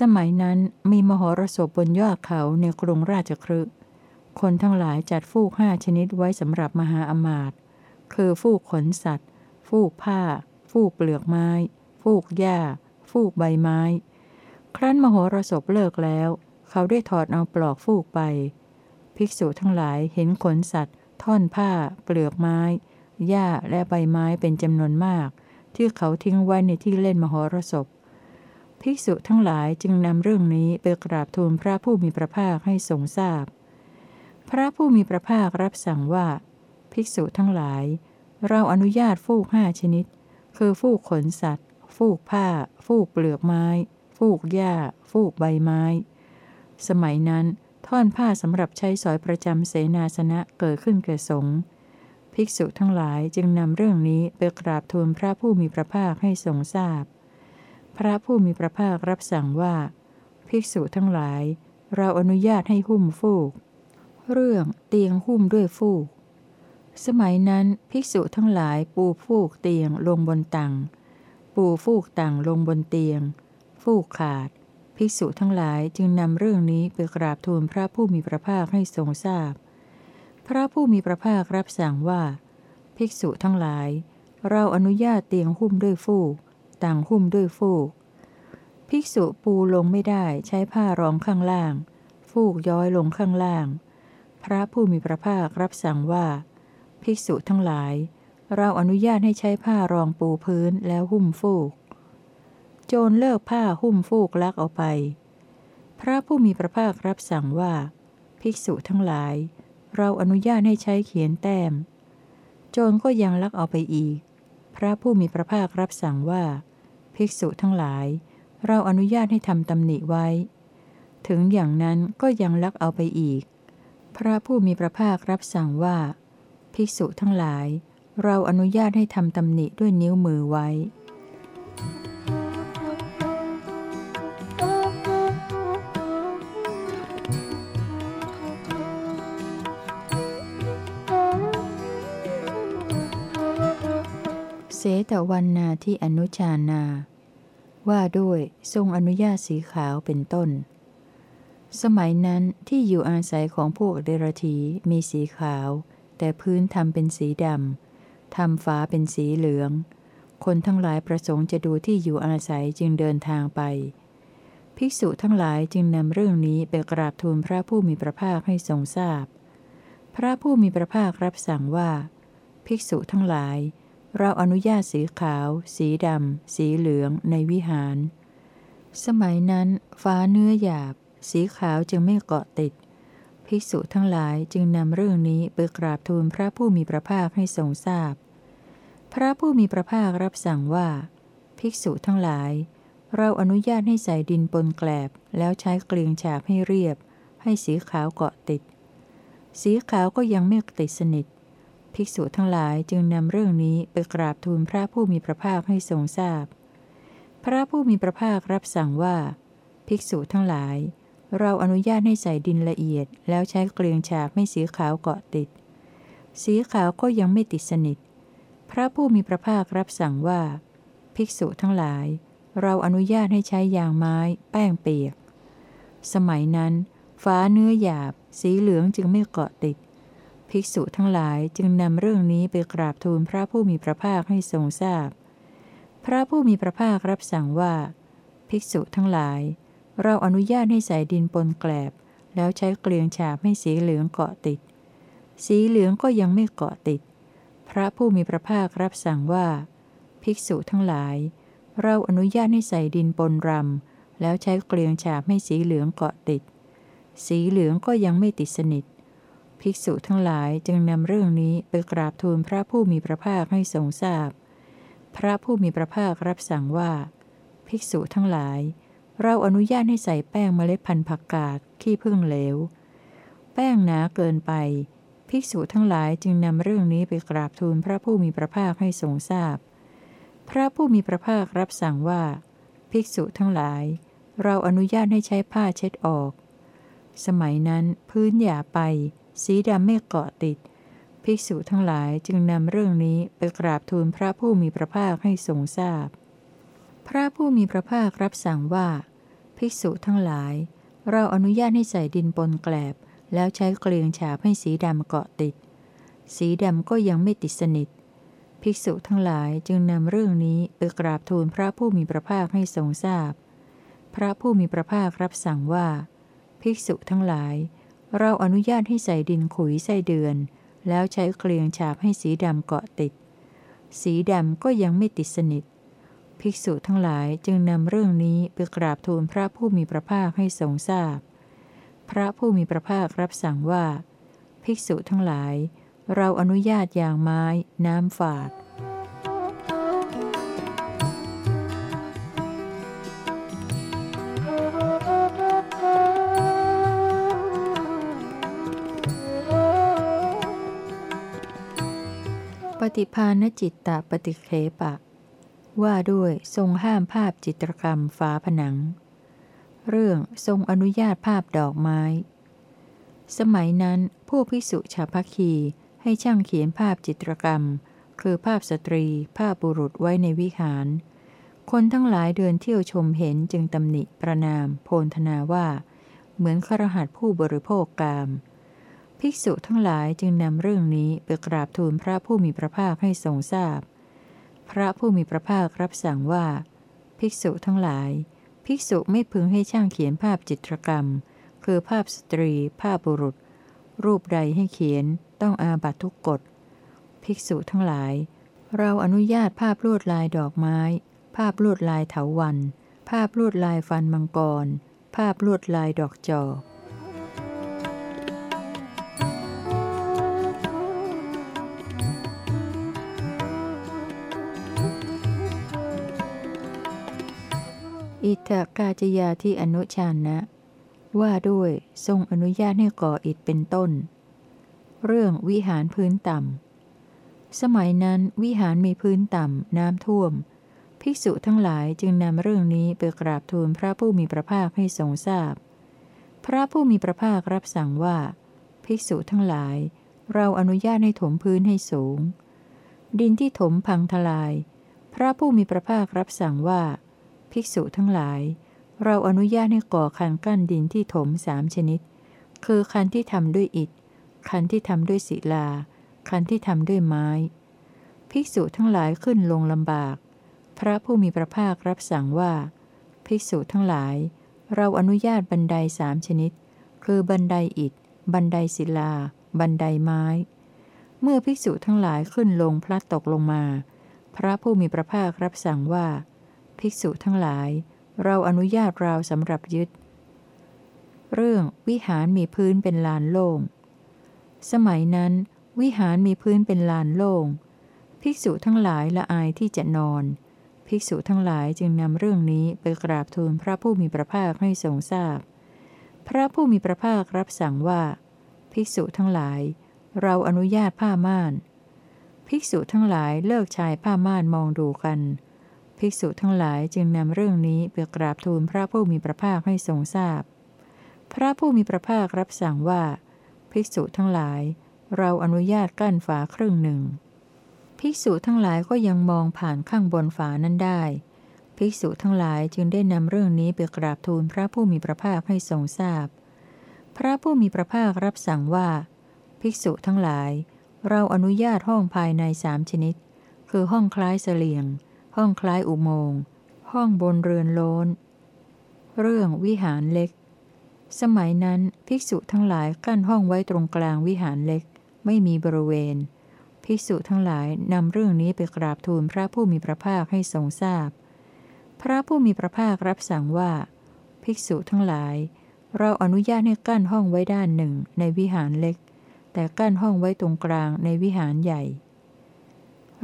สมัยนั้นมีมหรสพบนยอดเขาในกรุงราชครึคนทั้งหลายจัดฟูกห้าชนิดไว้สำหรับมหาอมาตย์คือฟูกขนสัตว์ ฟูกผ้า ฟูกเปลือกไม้ ฟูกหญ้า ฟูกใบไม้ ครั้นมโหรสพเลิกแล้ว เขาได้ถอดเอาปลอกฟูกไป ภิกษุทั้งหลายเห็นขนสัตว์ ท่อนผ้า เปลือกไม้ หญ้าและใบไม้เป็นจำนวนมาก ที่เขาทิ้งไว้ในที่เล่นมโหรสพ ภิกษุทั้งหลายจึงนำเรื่องนี้ไปกราบทูลพระผู้มีพระภาคให้ทรงทราบพพระผู้มีพระภาครับสั่งว่า ภิกษุทั้งหลาย เราอนุญาตฟูกห้าชนิด คือฟูกขนสัตว์ ฟูกผ้า ฟูกเปลือกไม้ ฟูกหญ้า ฟูกใบไม้ สมัยนั้น ท่อนผ้าสำหรับใช้สอยประจำเสนาสนะเกิดขึ้นแก่สงฆ์ภิกษุทั้งหลายจึงนำเรื่องนี้ไปกราบทูลพระผู้มีพระภาคให้ทรงทราบพพระผู้มีพระภาครับสั่งว่า ภิกษุทั้งหลาย เราอนุญาตให้หุ้มฟูก เรื่องเตียงหุ้มด้วยฟูก สมัยนั้นภิกษุทั้งหลายปูฟูกเตียงลงบนตังปูฟูกตังลงบนเตียง ฟูกขาด ภิกษุทั้งหลายจึงนำเรื่องนี้ไปกราบทูลพระผู้มีพระภาคให้ทรงทราบพพระผู้มีพระภาครับสั่งว่า ภิกษุทั้งหลาย เราอนุญาตเตียงหุ้มด้วยฟูก ต่างหุ้มด้วยฟูก ภิกษุปูลงไม่ได้ใช้ผ้ารองข้างล่าง ฟูกย้อยลงข้างล่าง พระผู้มีพระภาครับสั่งว่า ภิกษุทั้งหลาย เราอนุญาตให้ใช้ผ้ารองปูพื้นแล้วหุ้มฟูก โจรเลิกผ้าหุ้มฟูกลักเอาไป พระผู้มีพระภาครับสั่งว่า ภิกษุทั้งหลาย เราอนุญาตให้ใช้เขียนแต้ม โจรก็ยังลักเอาไปอีก พระผู้มีพระภาครับสั่งว่า ภิกษุทั้งหลาย เราอนุญาตให้ทำตำหนิไว้ ถึงอย่างนั้นก็ยังลักเอาไปอีก พระผู้มีพระภาครับสั่งว่า ภิกษุทั้งหลาย เราอนุญาตให้ทำตำหนิด้วยนิ้วมือไว้ ตวันนาที่อนุชานา ว่าด้วยทรงอนุญาตสีขาวเป็นต้น สมัยนั้นที่อยู่อาศัยของพวกเดรธีมีสีขาว แต่พื้นทำเป็นสีดำทำฟ้าเป็นสีเหลือง คนทั้งหลายประสงค์จะดูที่อยู่อาศัยจึงเดินทางไป ภิกษุทั้งหลายจึงนำเรื่องนี้ไปกราบทูลพระผู้มีพระภาคให้ทรงทราบพพระผู้มีพระภาครับสั่งว่า ภิกษุทั้งหลาย เราอนุญาตสีขาว สีดำ สีเหลืองในวิหาร สมัยนั้น ฟ้าเนื้อหยาบ สีขาวจึงไม่เกาะติด ภิกษุทั้งหลายจึงนำเรื่องนี้ไปกราบทูลพระผู้มีพระภาคให้ทรงทราบพพระผู้มีพระภาครับสั่งว่า ภิกษุทั้งหลาย เราอนุญาตให้ใส่ดินปนแกลบ แล้วใช้เกลียงฉาบให้เรียบ ให้สีขาวเกาะติด สีขาวก็ยังไม่ติดสนิท ภิกษุทั้งหลายจึงนำเรื่องนี้ไปกราบทูลพระผู้มีพระภาคให้ทรงทราบพพระผู้มีพระภาครับสั่งว่า ภิกษุทั้งหลาย เราอนุญาตให้ใส่ดินละเอียด แล้วใช้เกลียงฉาบให้สีขาวเกาะติด สีขาวก็ยังไม่ติดสนิท พระผู้มีพระภาครับสั่งว่า ภิกษุทั้งหลาย เราอนุญาตให้ใช้ยางไม้ แป้งเปียก สมัยนั้น ฟ้าเนื้อหยาบ สีเหลืองจึงไม่เกาะติด ภิกษุทั้งหลายจึงนำเรื่องนี้ไปกราบทูลพระผู้มีพระภาคให้ทรงทราบพพระผู้มีพระภาครับสั่งว่า ภิกษุทั้งหลาย เราอนุญาตให้ใส่ดินปนแกลบ แล้วใช้เกลียงฉาบให้สีเหลืองเกาะติด สีเหลืองก็ยังไม่เกาะติด พระผู้มีพระภาครับสั่งว่า ภิกษุทั้งหลาย เราอนุญาตให้ใส่ดินปนรำแล้วใช้เกลียงฉาบให้สีเหลืองเกาะติด สีเหลืองก็ยังไม่ติดสนิท ภิกษุทั้งหลายจึงนำเรื่องนี้ไปกราบทูลพระผู้มีพระภาคให้ทรงทราบพพระผู้มีพระภาครับสั่งว่า ภิกษุทั้งหลาย เราอนุญาตให้ใส่แป้งเมล็ดพันธุ์ผักกาดขี้พึ่งเหลว แป้งหนาเกินไป ภิกษุทั้งหลายจึงนำเรื่องนี้ไปกราบทูลพระผู้มีพระภาคให้ทรงทราบพพระผู้มีพระภาครับสั่งว่า ภิกษุทั้งหลาย เราอนุญาตให้ใช้ผ้าเช็ดออก สมัยนั้นพื้นหยาไป สีดำไม่เกาะติด ภิกษุทั้งหลายจึงนำเรื่องนี้ไปกราบทูลพระผู้มีพระภาคให้ทรงทราบพพระผู้มีพระภาครับสั่งว่า ภิกษุทั้งหลาย เราอนุญาตให้ใส่ดินปนแกลบ แล้วใช้เกลียงฉาบให้สีดำเกาะติด สีดำก็ยังไม่ติดสนิท ภิกษุทั้งหลายจึงนำเรื่องนี้ไปกราบทูลพระผู้มีพระภาคให้ทรงทราบพพระผู้มีพระภาครับสั่งว่า ภิกษุทั้งหลาย เราอนุญาตให้ใส่ดินขุยไส้เดือน แล้วใช้เกลียงฉาบให้สีดำเกาะติด สีดำก็ยังไม่ติดสนิท ภิกษุทั้งหลายจึงนำเรื่องนี้ไปกราบทูลพระผู้มีพระภาคให้ทรงทราบพพระผู้มีพระภาครับสั่งว่า ภิกษุทั้งหลาย เราอนุญาตอย่างไม้ น้ำฝาด ฏิภาณจิตตปฏิเคปะ ว่าด้วยทรงห้ามภาพจิตรกรรมฝาผนัง เรื่องทรงอนุญาตภาพดอกไม้ สมัยนั้นผู้พิสุชาพคีให้ช่างเขียนภาพจิตรกรรม คือภาพสตรี ภาพบุรุษไว้ในวิหาร คนทั้งหลายเดินเที่ยวชมเห็นจึงตำหนิประนาม โพนธนาว่า เหมือนครหัสผู้บริโภคกาม ภิกษุทั้งหลายจึงนำเรื่องนี้ไปกราบทูลพระผู้มีพระภาคให้ทรงทราบพพระผู้มีพระภาครับสั่งว่า ภิกษุทั้งหลาย ภิกษุไม่พึงให้ช่างเขียนภาพจิตรกรรม คือภาพสตรี ภาพบุรุษ รูปใดให้เขียนต้องอาบัตทุกกฎ ภิกษุทั้งหลาย เราอนุญาตภาพลวดลายดอกไม้ ภาพลวดลายเถาวัน ภาพลวดลายฟันมังกร ภาพลวดลายดอกจอก อิทธกาจยาที่อนุชานะ ว่าด้วยทรงอนุญาตให้ก่ออิฐเป็นต้น เรื่องวิหารพื้นต่ำ สมัยนั้นวิหารมีพื้นต่ำ น้ำท่วม ภิกษุทั้งหลายจึงนำเรื่องนี้ไปกราบทูลพระผู้มีพระภาคให้ทรงทราบพพระผู้มีพระภาครับสั่งว่า ภิกษุทั้งหลาย เราอนุญาตให้ถมพื้นให้สูง ดินที่ถมพังทลาย พระผู้มีพระภาครับสั่งว่า ภิกษุทั้งหลาย เราอนุญาตให้ก่อคันกั้นดินที่ถมสามชนิด คือคันที่ทำด้วยอิฐ คันที่ทำด้วยศิลา คันที่ทำด้วยไม้ ภิกษุทั้งหลายขึ้นลงลำบาก พระผู้มีพระภาครับสั่งว่า ภิกษุทั้งหลาย เราอนุญาตบันไดสามชนิด คือบันไดอิฐ บันไดศิลา บันไดไม้ เมื่อภิกษุทั้งหลายขึ้นลงพลัดตกลงมา พระผู้มีพระภาครับสั่งว่า ภิกษุทั้งหลาย เราอนุญาตเราสำหรับยึด เรื่องวิหารมีพื้นเป็นลานโล่ง สมัยนั้น วิหารมีพื้นเป็นลานโล่ง ภิกษุทั้งหลายละอายที่จะนอน ภิกษุทั้งหลายจึงนำเรื่องนี้ไปกราบทูลพระผู้มีพระภาคให้ทรงทราบพพระผู้มีพระภาครับสั่งว่า ภิกษุทั้งหลาย เราอนุญาตผ้าม่าน ภิกษุทั้งหลายเลิกชายผ้าม่านมองดูกัน ภิกษุทั้งหลายจึงนำเรื่องนี้ไปกราบทูลพระผู้มีพระภาคให้ทรงทราบพพระผู้มีพระภาครับสั่งว่า ภิกษุทั้งหลาย เราอนุญาตกั้นฝาครึ่งหนึ่ง ภิกษุทั้งหลายก็ยังมองผ่านข้างบนฝานั้นได้ ภิกษุทั้งหลายจึงได้นำเรื่องนี้ไปกราบทูลพระผู้มีพระภาคให้ทรงทราบพพระผู้มีพระภาครับสั่งว่า ภิภิกษุทั้งหลาย เราอนุญาตห้องภายในสามชนิด คือห้องคล้ายเสลียง ห้องคล้ายอุโมงค์ ห้องบนเรือนโลนเรื่องวิหารเล็ก สมัยนั้นภิกษุทั้งหลายกั้นห้องไว้ตรงกลางวิหารเล็ก ไม่มีบริเวณ ภิกษุทั้งหลายนำเรื่องนี้ไปกราบทูลพระผู้มีพระภาคให้ทรงทราบพพระผู้มีพระภาครับสั่งว่า ภิกษุทั้งหลาย เราอนุญาตให้กั้นห้องไว้ด้านหนึ่งในวิหารเล็ก แต่กั้นห้องไว้ตรงกลางในวิหารใหญ่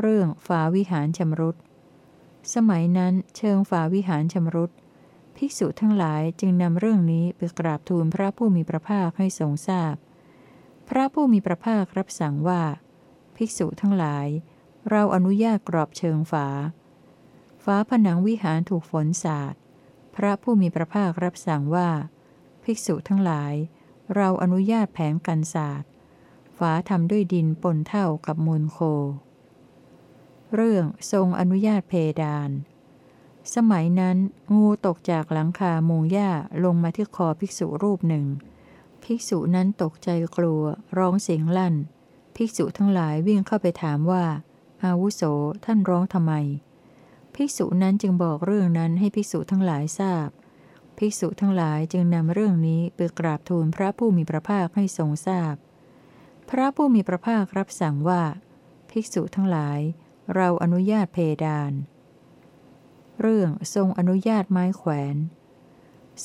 เรื่องฝาวิหารชำรุด สมัยนั้นเชิงฝาวิหารชำรุด ภิกษุทั้งหลายจึงนำเรื่องนี้ไปกราบทูลพระผู้มีพระภาคให้ทรงทราบพพระผู้มีพระภาครับสั่งว่า ภิกษุทั้งหลาย เราอนุญาตกรอบเชิงฝาฝาผนังวิหารถูกฝนสาด พระผู้มีพระภาครับสั่งว่า ภิกษุทั้งหลาย เราอนุญาตแผงกันศาสตร์ฝาทำด้วยดินปนเท่ากับมูลโค เรื่องทรงอนุญาตเพดาน สมัยนั้น งูตกจากหลังคามุงหญ้าลงมาที่คอภิกษุรูปหนึ่ง ภิกษุนั้นตกใจกลัว ร้องเสียงลั่น ภิกษุทั้งหลายวิ่งเข้าไปถามว่า อาวุโสท่านร้องทำไม ภิกษุนั้นจึงบอกเรื่องนั้นให้ภิกษุทั้งหลายทราบ ภิกษุทั้งหลายจึงนำเรื่องนี้ไปกราบทูลพระผู้มีพระภาคให้ทรงทราบพพระผู้มีพระภาครับสั่งว่า ภิกษุทั้งหลาย เราอนุญาตเพดาน เรื่องทรงอนุญาตไม้แขวน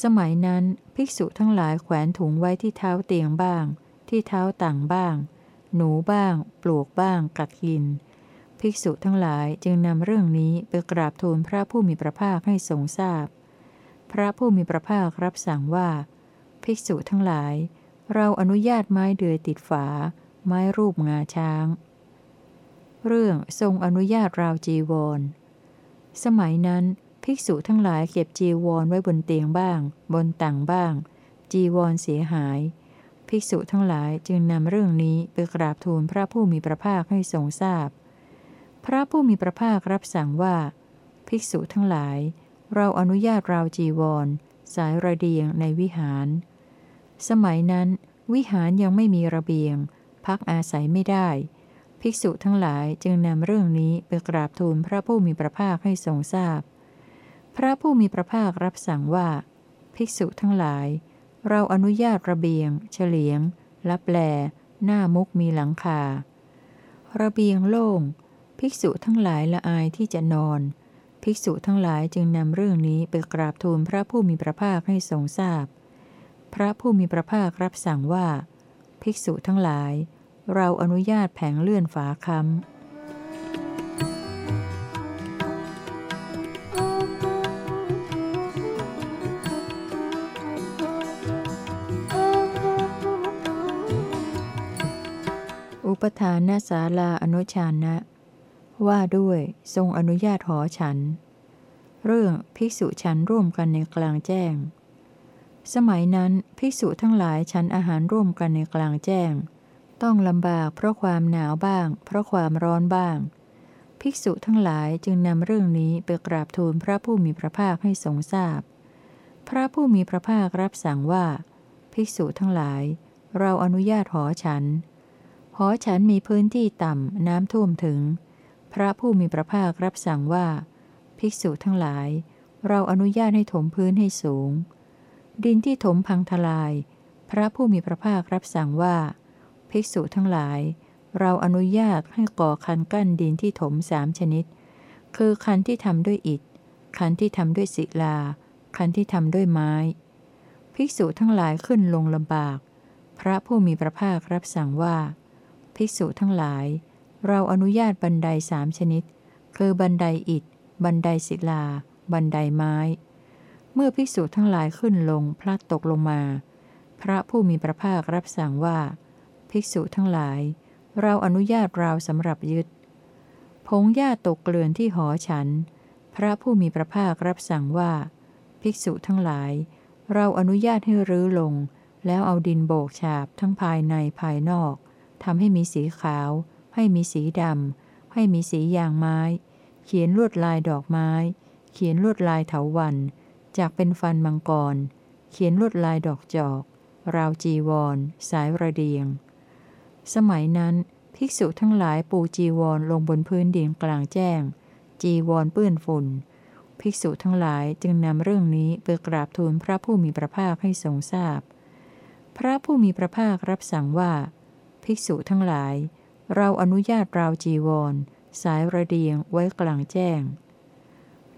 สมัยนั้นภิกษุทั้งหลายแขวนถุงไว้ที่เท้าเตียงบ้าง ที่เท้าต่างบ้าง หนูบ้าง ปลวกบ้าง กัดกิน ภิกษุทั้งหลายจึงนำเรื่องนี้ไปกราบทูลพระผู้มีพระภาคให้ทรงทราบพพระผู้มีพระภาครับสั่งว่า ภิกษุทั้งหลาย เราอนุญาตไม้เดือยติดฝา ไม้รูปงาช้าง เรื่องทรงอนุญาตราวจีวร สมัยนั้น ภิกษุทั้งหลายเก็บจีวรไว้บนเตียงบ้าง บนต่างบ้าง จีวรเสียหาย ภิกษุทั้งหลายจึงนำเรื่องนี้ไปกราบทูลพระผู้มีพระภาคให้ทรงทราบพพระผู้มีพระภาครับสั่งว่า ภิกษุทั้งหลาย เราอนุญาตราวจีวร สายระเดียงในวิหาร สมัยนั้น วิหารยังไม่มีระเบียง พักอาศัยไม่ได้ ภิกษุทั้งหลายจึงนำเรื่องนี้ไปกราบทูลพระผู้มีพระภาคให้ทรงทราบพพระผู้มีพระภาครับสั่งว่า ภิกษุทั้งหลาย เราอนุญาตระเบียง เฉลียง ลับแล หน้ามุกมีหลังคา ระเบียงโล่ง ภิกษุทั้งหลายละอายที่จะนอน ภิกษุทั้งหลายจึงนำเรื่องนี้ไปกราบทูลพระผู้มีพระภาคให้ทรงทราบพพระผู้มีพระภาครับสั่งว่า ภิกษุทั้งหลาย เราอนุญาตแผงเลื่อนฝาค้ำอุปทานนาสาลาอนุชานะ ว่าด้วยทรงอนุญาตหอฉัน เรื่องภิกษุฉันร่วมกันในกลางแจ้ง สมัยนั้นภิกษุทั้งหลายฉันอาหารร่วมกันในกลางแจ้ง ต้องลำบากเพราะความหนาวบ้าง เพราะความร้อนบ้าง ภิกษุทั้งหลายจึงนำเรื่องนี้ไปกราบทูลพระผู้มีพระภาคให้ทรงทราบพพระผู้มีพระภาครับสั่งว่า ภิกษุทั้งหลาย เราอนุญาตหอฉัน หอฉันมีพื้นที่ต่ำน้ำท่วมถึง พระผู้มีพระภาครับสั่งว่า ภิกษุทั้งหลาย เราอนุญาตให้ถมพื้นให้สูง ดินที่ถมพังทลาย พระผู้มีพระภาครับสั่งว่า ภิกษุทั้งหลาย เราอนุญาตให้ก่อคันกั้นดินที่ถมสามชนิด คือคันที่ทำด้วยอิฐ คันที่ทำด้วยศิลา คันที่ทำด้วยไม้ ภิกษุทั้งหลายขึ้นลงลำบาก พระผู้มีพระภาครับสั่งว่า ภิกษุทั้งหลาย เราอนุญาตบันไดสามชนิด คือบันไดอิฐ บันไดศิลา บันไดไม้ เมื่อภิกษุทั้งหลายขึ้นลงพลัดตกลงมา พระผู้มีพระภาครับสั่งว่า ภิกษุทั้งหลาย เราอนุญาตเราสำหรับยึดพงหญ้าตกเกลื่อนที่หอฉัน พระผู้มีพระภาครับสั่งว่า ภิกษุทั้งหลาย เราอนุญาตให้รื้อลง แล้วเอาดินโบกฉาบทั้งภายในภายนอกทำให้มีสีขาว ให้มีสีดำ ให้มีสียางไม้ เขียนลวดลายดอกไม้ เขียนลวดลายเถาวันจากเป็นฟันมังกร เขียนลวดลายดอกจอก ราวจีวร สายระเดียง สมัยนั้น ภิกษุทั้งหลายปูจีวรลงบนพื้นดินกลางแจ้ง จีวรเปื้อนฝุ่น ภิกษุทั้งหลายจึงนำเรื่องนี้ไปกราบทูลพระผู้มีพระภาคให้ทรงทราบพพระผู้มีพระภาครับสั่งว่า ภิกษุทั้งหลาย เราอนุญาตราวจีวร สายระเดียงไว้กลางแจ้ง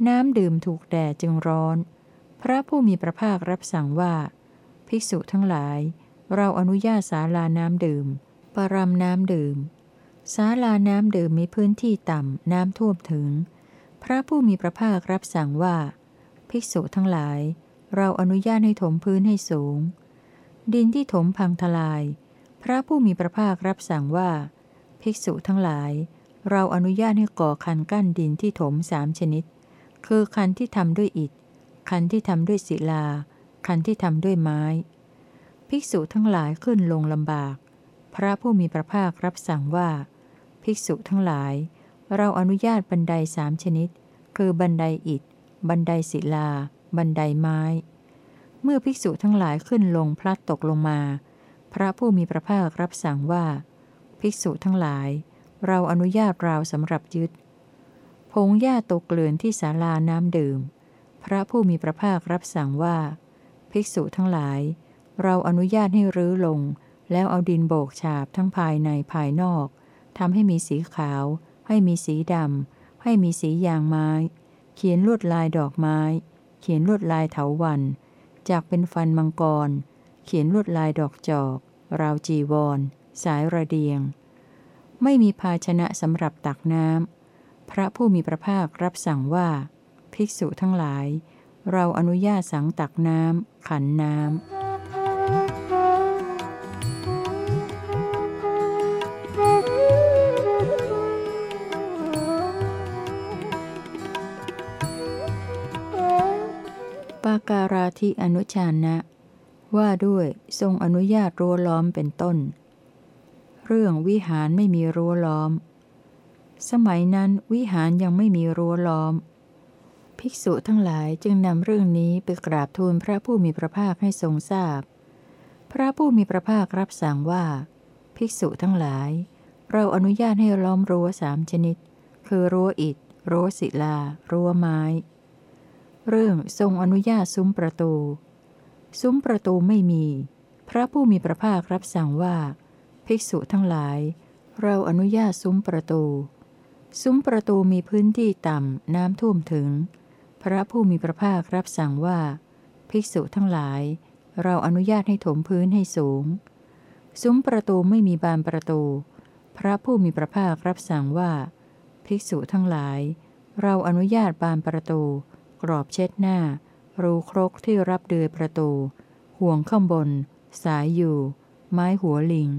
น้ำดื่มถูกแดดจึงร้อน พระผู้มีพระภาครับสั่งว่า ภิกษุทั้งหลาย เราอนุญาตสาลาน้ำดื่ม ปรำน้ำดื่มศาลาน้ำดื่มมีพื้นที่ต่ำ น้ำท่วมถึง พระผู้มีพระภาครับสั่งว่า ภิกษุทั้งหลาย เราอนุญาตให้ถมพื้นให้สูง ดินที่ถมพังทลาย พระผู้มีพระภาครับสั่งว่า ภิกษุทั้งหลาย เราอนุญาตให้ก่อคันกั้นดินที่ถมสามชนิด คือคันที่ทำด้วยอิฐ คันที่ทำด้วยศิลา คันที่ทำด้วยไม้ ภิกษุทั้งหลายขึ้นลงลำบาก ระผู้มีพระภาครับสั่งว่า ภิกษุทั้งหลาย เราอนุญาตบันไดสามชนิด คือบันไดอิฐ บันไดศิลา บันไดไม้ เมื่อภิกษุทั้งหลายขึ้นลงพลัดตกลงมา พระผู้มีพระภาครับสั่งว่า ภิกษุทั้งหลาย เราอนุญาตราวสำหรับยึดพงหญ้าตกเกลื่อนที่ศาลาน้ำดื่ม พระผู้มีพระภาครับสั่งว่า ภิกษุทั้งหลาย เราอนุญาตให้รื้อลง แล้วเอาดินโบกฉาบทั้งภายในภายนอกทำให้มีสีขาว ให้มีสีดำ ให้มีสียางไม้ เขียนลวดลายดอกไม้ เขียนลวดลายเถาวัน จากเป็นฟันมังกร เขียนลวดลายดอกจอก ราวจีวร สายระเดียง ไม่มีภาชนะสำหรับตักน้ำ พระผู้มีพระภาครับสั่งว่า ภิกษุทั้งหลาย เราอนุญาตสังตักน้ำ ขันน้ำาการาธิอนุชานะ ว่าด้วยทรงอนุญาตรั้วล้อมเป็นต้น เรื่องวิหารไม่มีรั้วล้อม สมัยนั้นวิหารยังไม่มีรั้วล้อม ภิกษุทั้งหลายจึงนำเรื่องนี้ไปกราบทูลพระผู้มีพระภาคให้ทรงทราบพพระผู้มีพระภาครับสั่งว่า ภิกษุทั้งหลาย เราอนุญาตให้ล้อมรั้วสามชนิด คือรั้วอิฐรั้วศิลา รั้วไม้ เรื่องทรงอนุญาตซุ้มประตู ซุ้มประตูไม่มี พระผู้มีพระภาครับสั่งว่า ภิกษุทั้งหลาย เราอนุญาตซุ้มประตู ซุ้มประตูมีพื้นที่ต่ำน้ำท่วมถึง พระผู้มีพระภาครับสั่งว่า ภิกษุทั้งหลาย เราอนุญาตให้ถมพื้นให้สูง ซุ้มประตูไม่มีบานประตู พระผู้มีพระภาครับสั่งว่า ภิกษุทั้งหลาย เราอนุญาตบานประตู กรอบเช็ดหน้า รูครกที่รับเดือยประตู ห่วงข้างบน สายอยู่ ไม้หัวลิง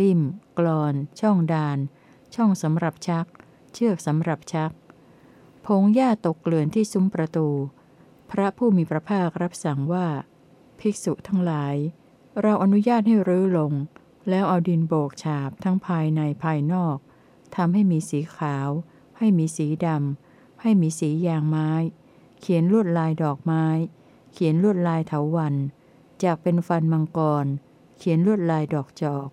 ลิ่ม กรอน ช่องดาน ช่องสำหรับชัก เชือกสำหรับชักพงหญ้าตกเกลื่อนที่ซุ้มประตู พระผู้มีพระภาครับสั่งว่า ภิกษุทั้งหลาย เราอนุญาตให้รื้อลง แล้วเอาดินโบกฉาบทั้งภายในภายนอกทำให้มีสีขาว ให้มีสีดำให้มีสียางไม้ เขียนลวดลายดอกไม้ เขียนลวดลายเถาวันจากเป็นฟันมังกร เขียนลวดลายดอกจอก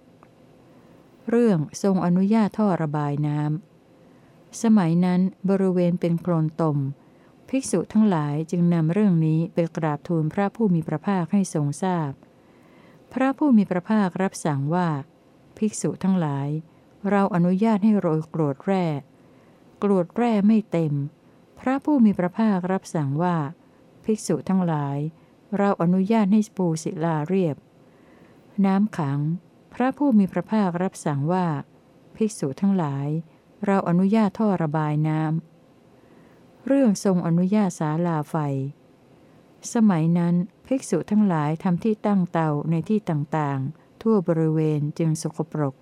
เรื่องทรงอนุญาตท่อระบายน้ำ สมัยนั้นบริเวณเป็นโคลนตม ภิกษุทั้งหลายจึงนำเรื่องนี้ไปกราบทูลพระผู้มีพระภาคให้ทรงทราบพพระผู้มีพระภาครับสั่งว่า ภิกษุทั้งหลาย เราอนุญาตให้โรยกรวดแร่ กรวดแร่ไม่เต็ม พระผู้มีพระภาครับสั่งว่า ภิกษุทั้งหลาย เราอนุญาตให้ปูศิลาเรียบ น้ำขัง พระผู้มีพระภาครับสั่งว่า ภิกษุทั้งหลาย เราอนุญาตท่อระบายน้ำเรื่องทรงอนุญาตสาลาไฟ สมัยนั้นภิกษุทั้งหลายทำที่ตั้งเตาในที่ต่างๆ ทั่วบริเวณจึงสกปรก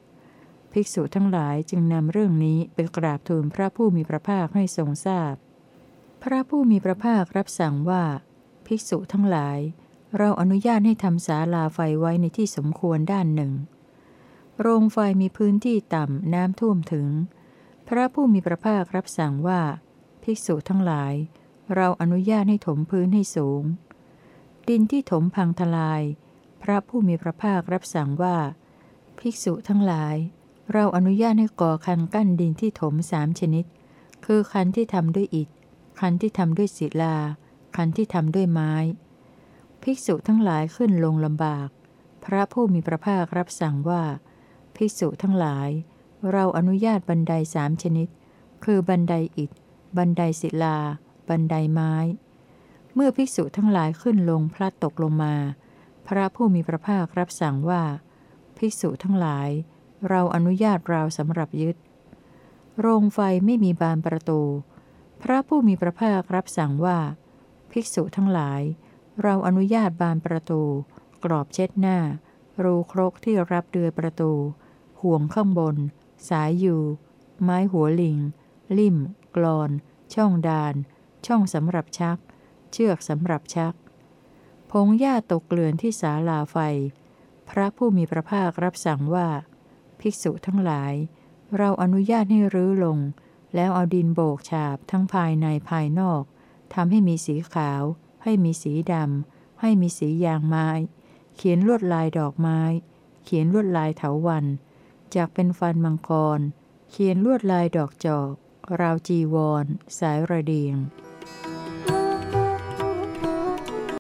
ภิกษุทั้งหลายจึงนำเรื่องนี้ไปกราบทูลพระผู้มีพระภาคให้ทรงทราบ พระผู้มีพระภาครับสั่งว่า ภิกษุทั้งหลาย เราอนุญาตให้ทำศาลาไฟไว้ในที่สมควรด้านหนึ่ง โรงไฟมีพื้นที่ต่ำน้ำท่วมถึง พระผู้มีพระภาครับสั่งว่า ภิกษุทั้งหลาย เราอนุญาตให้ถมพื้นให้สูง ดินที่ถมพังทลาย พระผู้มีพระภาครับสั่งว่า ภิกษุทั้งหลาย เราอนุญาตให้ก่อคันกั้นดินที่ถมสามชนิด คือคันที่ทำด้วยอิฐ คันที่ทำด้วยศิลาคันที่ทำด้วยไม้ ภิกษุทั้งหลายขึ้นลงลำบาก พระผู้มีพระภาครับสั่งว่า ภิกษุทั้งหลาย เราอนุญาตบันไดสามชนิด คือบันไดอิฐ บันไดศิลา บันไดไม้ เมื่อภิกษุทั้งหลายขึ้นลงพลัดตกลงมา พระผู้มีพระภาครับสั่งว่า ภิกษุทั้งหลาย เราอนุญาตราวสำหรับยึด โรงไฟไม่มีบานประตู พระผู้มีพระภาครับสั่งว่า ภิกษุทั้งหลาย เราอนุญาตบานประตู กรอบเช็ดหน้า รูครกที่รับเดือยประตู ห่วงข้างบน สายอยู่ ไม้หัวลิง ลิ่มกรอน ช่องดาน ช่องสำหรับชัก เชือกสำหรับชัก พงหญ้าตกเกลื่อนที่ศาลาไฟ พระผู้มีพระภาครับสั่งว่า ภิกษุทั้งหลาย เราอนุญาตให้รื้อลง แล้วเอาดินโบกฉาบทั้งภายในภายนอกทำให้มีสีขาว ให้มีสีดำ ให้มีสียางไม้ เขียนลวดลายดอกไม้ เขียนลวดลายเถาวันจากเป็นฟันมังกร เขียนลวดลายดอกจอก ราวจีวร สายระเดียง